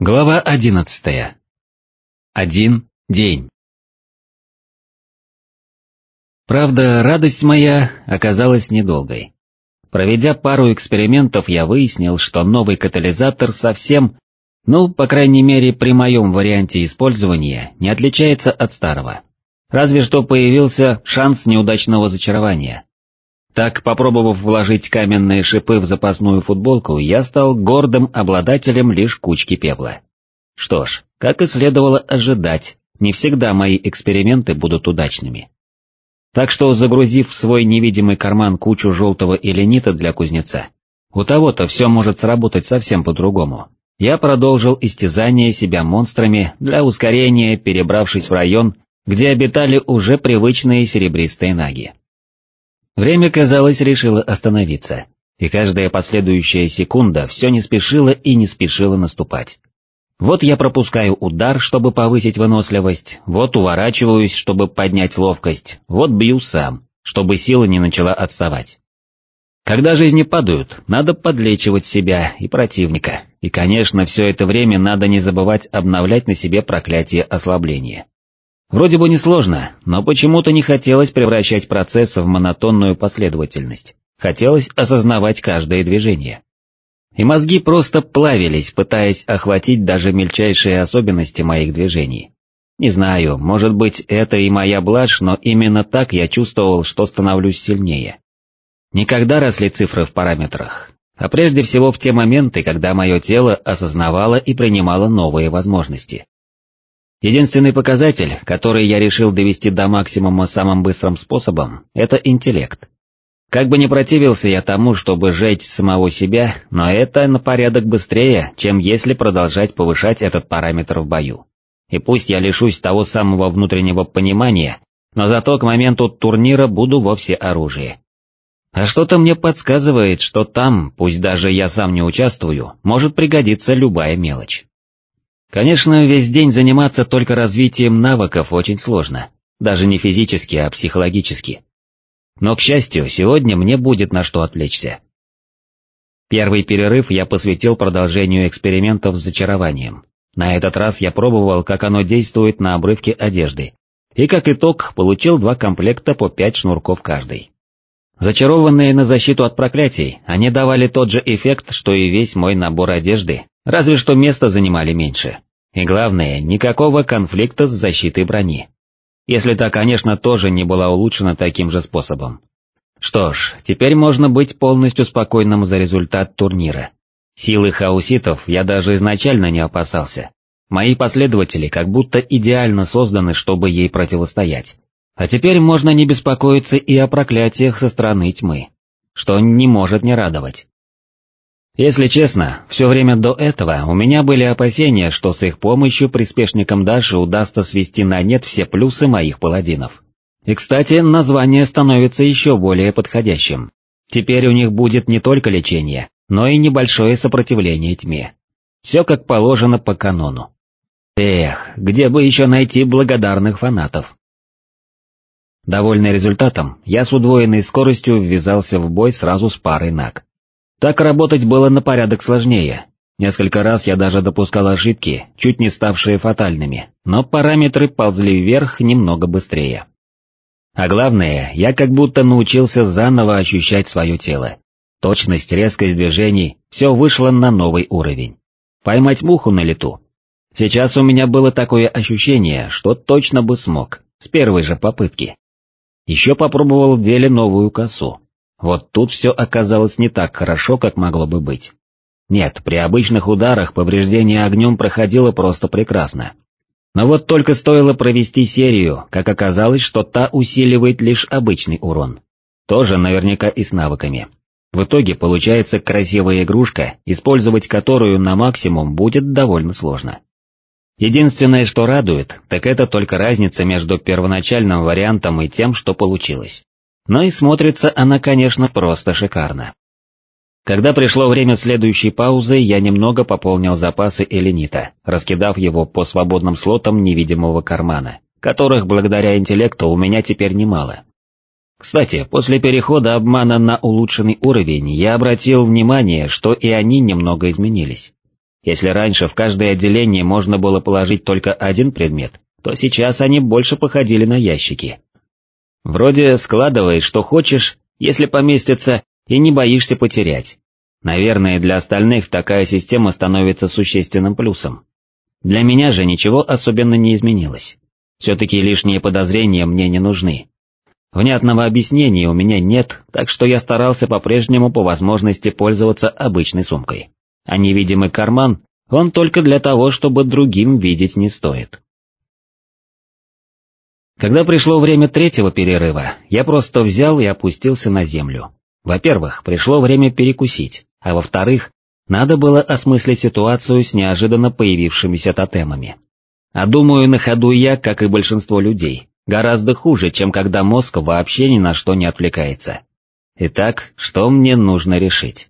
Глава одиннадцатая. Один день. Правда, радость моя оказалась недолгой. Проведя пару экспериментов, я выяснил, что новый катализатор совсем, ну, по крайней мере, при моем варианте использования, не отличается от старого. Разве что появился шанс неудачного зачарования. Так, попробовав вложить каменные шипы в запасную футболку, я стал гордым обладателем лишь кучки пепла. Что ж, как и следовало ожидать, не всегда мои эксперименты будут удачными. Так что, загрузив в свой невидимый карман кучу желтого эленита для кузнеца, у того-то все может сработать совсем по-другому. Я продолжил истязание себя монстрами для ускорения, перебравшись в район, где обитали уже привычные серебристые наги. Время, казалось, решило остановиться, и каждая последующая секунда все не спешила и не спешила наступать. Вот я пропускаю удар, чтобы повысить выносливость, вот уворачиваюсь, чтобы поднять ловкость, вот бью сам, чтобы сила не начала отставать. Когда жизни падают, надо подлечивать себя и противника, и, конечно, все это время надо не забывать обновлять на себе проклятие ослабления. Вроде бы несложно, но почему-то не хотелось превращать процесс в монотонную последовательность, хотелось осознавать каждое движение и мозги просто плавились, пытаясь охватить даже мельчайшие особенности моих движений. Не знаю, может быть это и моя блажь, но именно так я чувствовал, что становлюсь сильнее. Никогда росли цифры в параметрах, а прежде всего в те моменты, когда мое тело осознавало и принимало новые возможности. Единственный показатель, который я решил довести до максимума самым быстрым способом, это интеллект. Как бы не противился я тому, чтобы жечь самого себя, но это на порядок быстрее, чем если продолжать повышать этот параметр в бою. И пусть я лишусь того самого внутреннего понимания, но зато к моменту турнира буду во всеоружии. А что-то мне подсказывает, что там, пусть даже я сам не участвую, может пригодиться любая мелочь. Конечно, весь день заниматься только развитием навыков очень сложно, даже не физически, а психологически. Но, к счастью, сегодня мне будет на что отвлечься. Первый перерыв я посвятил продолжению экспериментов с зачарованием. На этот раз я пробовал, как оно действует на обрывке одежды, и как итог получил два комплекта по пять шнурков каждый. Зачарованные на защиту от проклятий, они давали тот же эффект, что и весь мой набор одежды, разве что место занимали меньше. И главное, никакого конфликта с защитой брони если та, конечно, тоже не была улучшена таким же способом. Что ж, теперь можно быть полностью спокойным за результат турнира. Силы хауситов я даже изначально не опасался. Мои последователи как будто идеально созданы, чтобы ей противостоять. А теперь можно не беспокоиться и о проклятиях со стороны тьмы, что не может не радовать. Если честно, все время до этого у меня были опасения, что с их помощью приспешникам Даши удастся свести на нет все плюсы моих паладинов. И кстати, название становится еще более подходящим. Теперь у них будет не только лечение, но и небольшое сопротивление тьме. Все как положено по канону. Эх, где бы еще найти благодарных фанатов? Довольный результатом, я с удвоенной скоростью ввязался в бой сразу с парой наг. Так работать было на порядок сложнее. Несколько раз я даже допускал ошибки, чуть не ставшие фатальными, но параметры ползли вверх немного быстрее. А главное, я как будто научился заново ощущать свое тело. Точность, резкость движений, все вышло на новый уровень. Поймать муху на лету. Сейчас у меня было такое ощущение, что точно бы смог, с первой же попытки. Еще попробовал в деле новую косу. Вот тут все оказалось не так хорошо, как могло бы быть. Нет, при обычных ударах повреждение огнем проходило просто прекрасно. Но вот только стоило провести серию, как оказалось, что та усиливает лишь обычный урон. Тоже наверняка и с навыками. В итоге получается красивая игрушка, использовать которую на максимум будет довольно сложно. Единственное, что радует, так это только разница между первоначальным вариантом и тем, что получилось но и смотрится она, конечно, просто шикарно. Когда пришло время следующей паузы, я немного пополнил запасы эленита, раскидав его по свободным слотам невидимого кармана, которых благодаря интеллекту у меня теперь немало. Кстати, после перехода обмана на улучшенный уровень я обратил внимание, что и они немного изменились. Если раньше в каждое отделение можно было положить только один предмет, то сейчас они больше походили на ящики. Вроде складывай, что хочешь, если поместится, и не боишься потерять. Наверное, для остальных такая система становится существенным плюсом. Для меня же ничего особенно не изменилось. Все-таки лишние подозрения мне не нужны. Внятного объяснения у меня нет, так что я старался по-прежнему по возможности пользоваться обычной сумкой. А невидимый карман, он только для того, чтобы другим видеть не стоит. Когда пришло время третьего перерыва, я просто взял и опустился на землю. Во-первых, пришло время перекусить, а во-вторых, надо было осмыслить ситуацию с неожиданно появившимися тотемами. А думаю, на ходу я, как и большинство людей, гораздо хуже, чем когда мозг вообще ни на что не отвлекается. Итак, что мне нужно решить?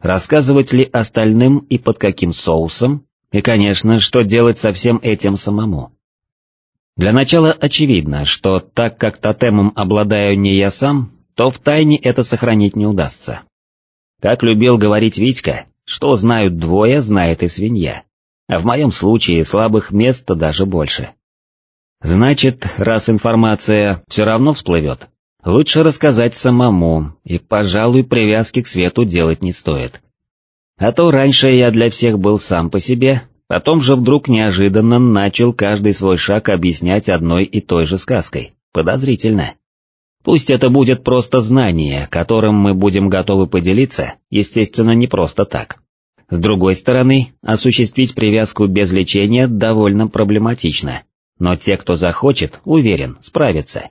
Рассказывать ли остальным и под каким соусом? И, конечно, что делать со всем этим самому? Для начала очевидно, что так как тотемом обладаю не я сам, то в тайне это сохранить не удастся. Как любил говорить Витька, что знают двое, знает и свинья. А в моем случае слабых мест даже больше. Значит, раз информация все равно всплывет, лучше рассказать самому, и, пожалуй, привязки к свету делать не стоит. А то раньше я для всех был сам по себе, Потом же вдруг неожиданно начал каждый свой шаг объяснять одной и той же сказкой. Подозрительно. Пусть это будет просто знание, которым мы будем готовы поделиться, естественно, не просто так. С другой стороны, осуществить привязку без лечения довольно проблематично, но те, кто захочет, уверен, справятся.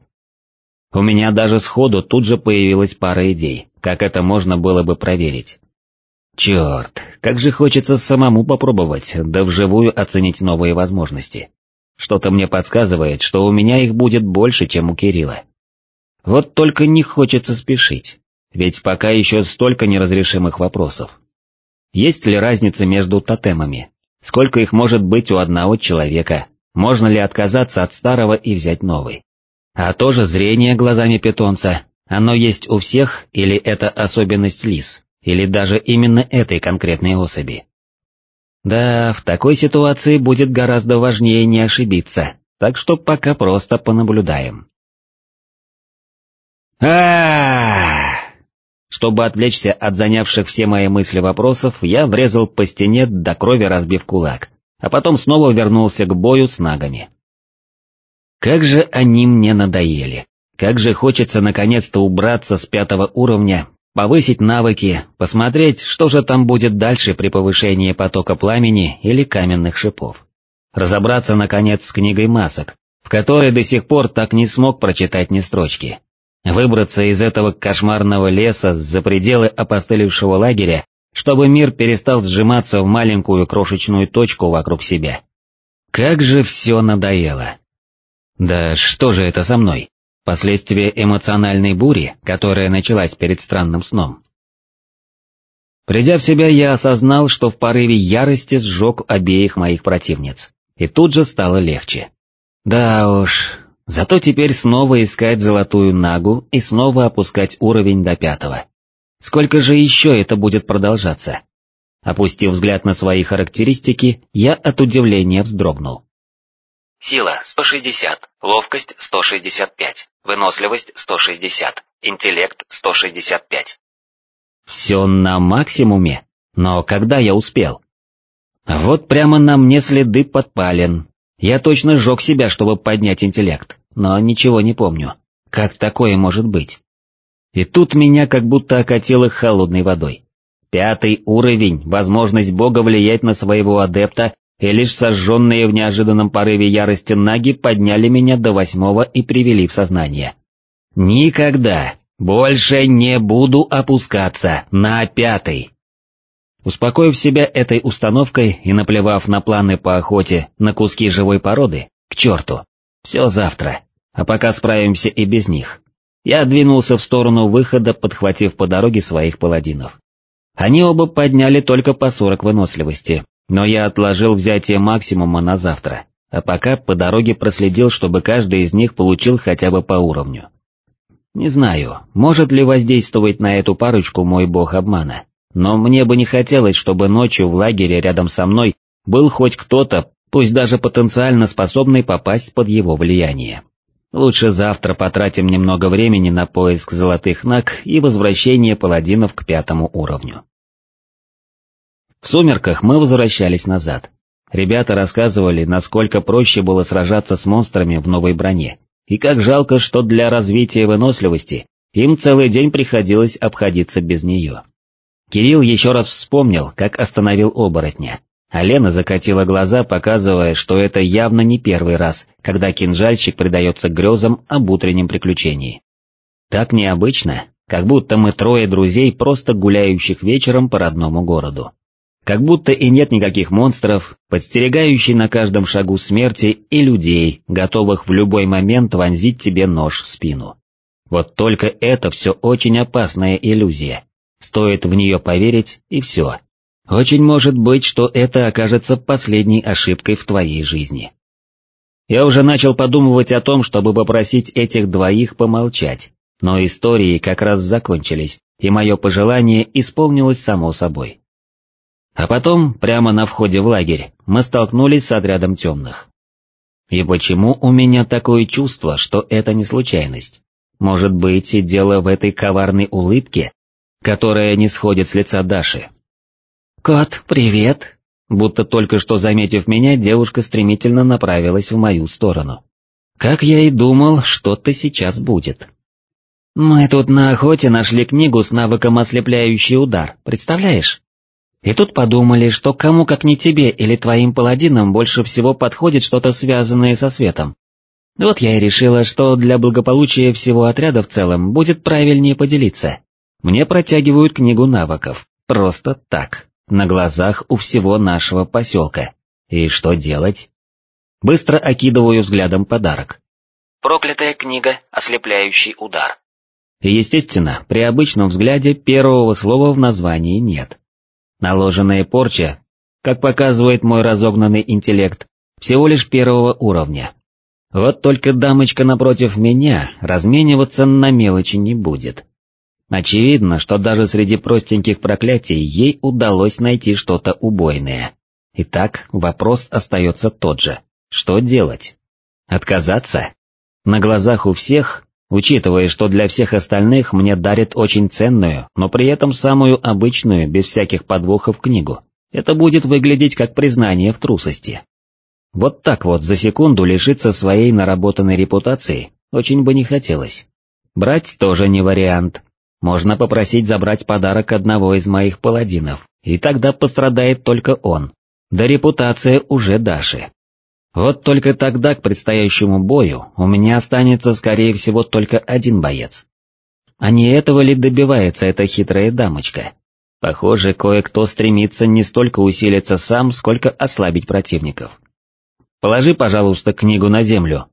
У меня даже сходу тут же появилась пара идей, как это можно было бы проверить. Черт, как же хочется самому попробовать, да вживую оценить новые возможности. Что-то мне подсказывает, что у меня их будет больше, чем у Кирилла. Вот только не хочется спешить, ведь пока еще столько неразрешимых вопросов. Есть ли разница между тотемами? Сколько их может быть у одного человека? Можно ли отказаться от старого и взять новый? А тоже зрение глазами питомца, оно есть у всех или это особенность лис? Или даже именно этой конкретной особи. Да, в такой ситуации будет гораздо важнее не ошибиться, так что пока просто понаблюдаем. а Чтобы отвлечься от занявших все мои мысли вопросов, я врезал по стене до крови разбив кулак, а потом снова вернулся к бою с нагами. Как же они мне надоели. Как же хочется наконец-то убраться с пятого уровня повысить навыки, посмотреть, что же там будет дальше при повышении потока пламени или каменных шипов. Разобраться, наконец, с книгой масок, в которой до сих пор так не смог прочитать ни строчки. Выбраться из этого кошмарного леса за пределы опостылевшего лагеря, чтобы мир перестал сжиматься в маленькую крошечную точку вокруг себя. Как же все надоело. Да что же это со мной? Последствия эмоциональной бури, которая началась перед странным сном. Придя в себя, я осознал, что в порыве ярости сжег обеих моих противниц, и тут же стало легче. Да уж, зато теперь снова искать золотую нагу и снова опускать уровень до пятого. Сколько же еще это будет продолжаться? Опустив взгляд на свои характеристики, я от удивления вздрогнул. Сила 160, ловкость 165, выносливость 160, интеллект 165. Все на максимуме, но когда я успел? Вот прямо на мне следы подпален. Я точно сжег себя, чтобы поднять интеллект, но ничего не помню. Как такое может быть? И тут меня как будто окатило холодной водой. Пятый уровень, возможность бога влиять на своего адепта и лишь сожженные в неожиданном порыве ярости наги подняли меня до восьмого и привели в сознание. Никогда больше не буду опускаться на пятый. Успокоив себя этой установкой и наплевав на планы по охоте на куски живой породы, к черту, все завтра, а пока справимся и без них. Я двинулся в сторону выхода, подхватив по дороге своих паладинов. Они оба подняли только по сорок выносливости, но я отложил взятие максимума на завтра, а пока по дороге проследил, чтобы каждый из них получил хотя бы по уровню. Не знаю, может ли воздействовать на эту парочку мой бог обмана, но мне бы не хотелось, чтобы ночью в лагере рядом со мной был хоть кто-то, пусть даже потенциально способный попасть под его влияние. Лучше завтра потратим немного времени на поиск золотых наг и возвращение паладинов к пятому уровню. В сумерках мы возвращались назад. Ребята рассказывали, насколько проще было сражаться с монстрами в новой броне, и как жалко, что для развития выносливости им целый день приходилось обходиться без нее. Кирилл еще раз вспомнил, как остановил оборотня, а Лена закатила глаза, показывая, что это явно не первый раз, когда кинжальщик предается грезам об утреннем приключении. Так необычно, как будто мы трое друзей, просто гуляющих вечером по родному городу. Как будто и нет никаких монстров, подстерегающих на каждом шагу смерти и людей, готовых в любой момент вонзить тебе нож в спину. Вот только это все очень опасная иллюзия. Стоит в нее поверить, и все. Очень может быть, что это окажется последней ошибкой в твоей жизни. Я уже начал подумывать о том, чтобы попросить этих двоих помолчать, но истории как раз закончились, и мое пожелание исполнилось само собой. А потом, прямо на входе в лагерь, мы столкнулись с отрядом темных. И почему у меня такое чувство, что это не случайность? Может быть, и дело в этой коварной улыбке, которая не сходит с лица Даши. «Кот, привет!» Будто только что заметив меня, девушка стремительно направилась в мою сторону. Как я и думал, что-то сейчас будет. Мы тут на охоте нашли книгу с навыком ослепляющий удар, представляешь? И тут подумали, что кому как не тебе или твоим паладинам больше всего подходит что-то связанное со светом. Вот я и решила, что для благополучия всего отряда в целом будет правильнее поделиться. Мне протягивают книгу навыков, просто так, на глазах у всего нашего поселка. И что делать? Быстро окидываю взглядом подарок. Проклятая книга «Ослепляющий удар». естественно, при обычном взгляде первого слова в названии нет. Наложенная порча, как показывает мой разогнанный интеллект, всего лишь первого уровня. Вот только дамочка напротив меня размениваться на мелочи не будет. Очевидно, что даже среди простеньких проклятий ей удалось найти что-то убойное. Итак, вопрос остается тот же. Что делать? Отказаться? На глазах у всех Учитывая, что для всех остальных мне дарят очень ценную, но при этом самую обычную, без всяких подвохов книгу, это будет выглядеть как признание в трусости. Вот так вот за секунду лишиться своей наработанной репутации очень бы не хотелось. Брать тоже не вариант. Можно попросить забрать подарок одного из моих паладинов, и тогда пострадает только он. Да репутация уже Даши. Вот только тогда к предстоящему бою у меня останется скорее всего только один боец. А не этого ли добивается эта хитрая дамочка? Похоже, кое-кто стремится не столько усилиться сам, сколько ослабить противников. Положи, пожалуйста, книгу на землю.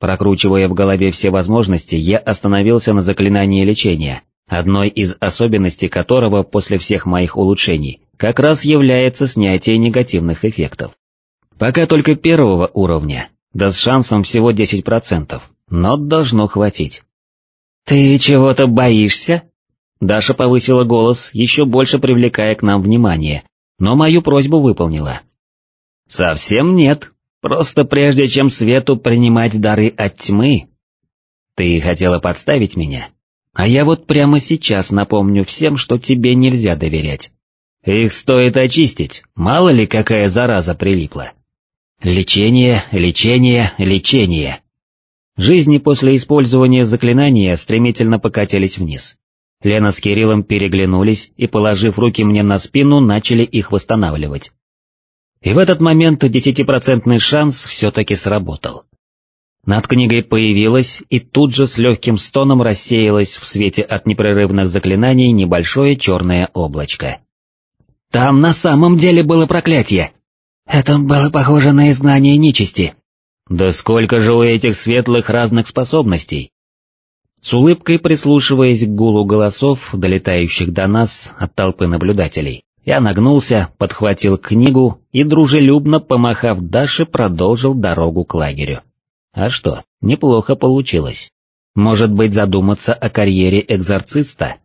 Прокручивая в голове все возможности, я остановился на заклинании лечения, одной из особенностей которого после всех моих улучшений как раз является снятие негативных эффектов. Пока только первого уровня, да с шансом всего 10%, но должно хватить. «Ты чего-то боишься?» Даша повысила голос, еще больше привлекая к нам внимание, но мою просьбу выполнила. «Совсем нет, просто прежде чем Свету принимать дары от тьмы...» «Ты хотела подставить меня?» А я вот прямо сейчас напомню всем, что тебе нельзя доверять. Их стоит очистить, мало ли какая зараза прилипла. Лечение, лечение, лечение. Жизни после использования заклинания стремительно покатились вниз. Лена с Кириллом переглянулись и, положив руки мне на спину, начали их восстанавливать. И в этот момент десятипроцентный шанс все-таки сработал. Над книгой появилась и тут же с легким стоном рассеялась в свете от непрерывных заклинаний небольшое черное облачко. «Там на самом деле было проклятие!» Это было похоже на изгнание нечисти. Да сколько же у этих светлых разных способностей? С улыбкой прислушиваясь к гулу голосов, долетающих до нас от толпы наблюдателей, я нагнулся, подхватил книгу и, дружелюбно помахав Даше, продолжил дорогу к лагерю. А что, неплохо получилось. Может быть задуматься о карьере экзорциста,